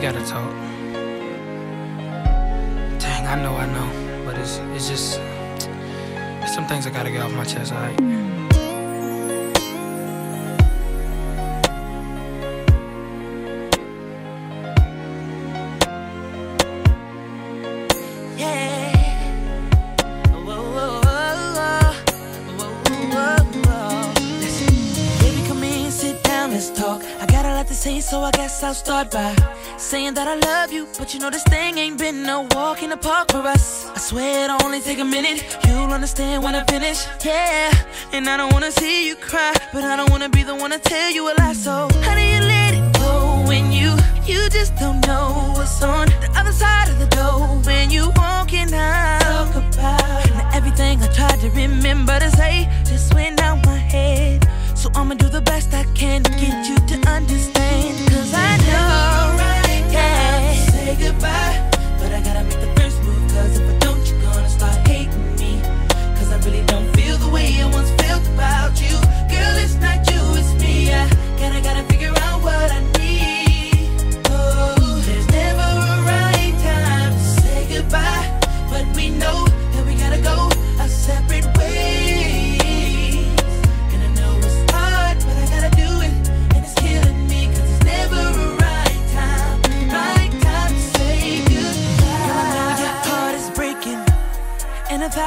gotta talk. Dang, I know, I know, but it's it's just some things I gotta get off my chest. Alright. So I guess I'll start by saying that I love you. But you know, this thing ain't been no walk in the park for us. I swear it'll only take a minute. You'll understand when I finish. Yeah, and I don't wanna see you cry, but I don't wanna be the one to tell you a lie. So, how do you let it go when you, you just don't know what's on the other side of the door when you walking out?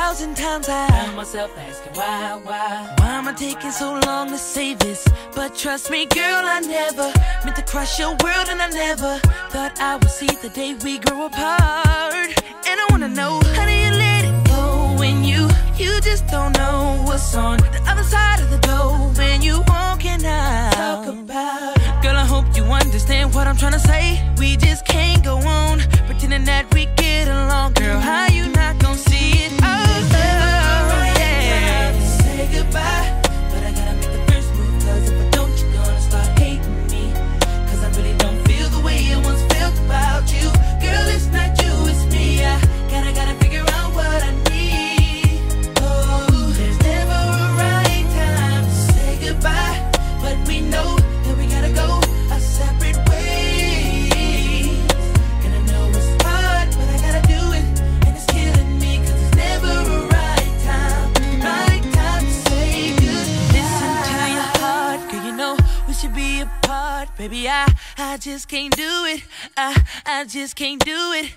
Thousand times I found myself asking why, why, why am I taking so long to say this? But trust me, girl, I never meant to crush your world, and I never thought I would see the day we grow apart. And I wanna know how do you let it go when you you just don't know what's on the other side of the door when you walking out. Talk about Girl, I hope you understand what I'm trying to say. We just can't baby. I, I just can't do it. I, I just can't do it.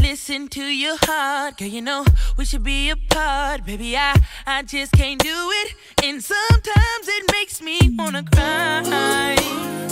Listen to your heart, girl. You know we should be apart, baby. I, I just can't do it. And sometimes it makes me wanna cry.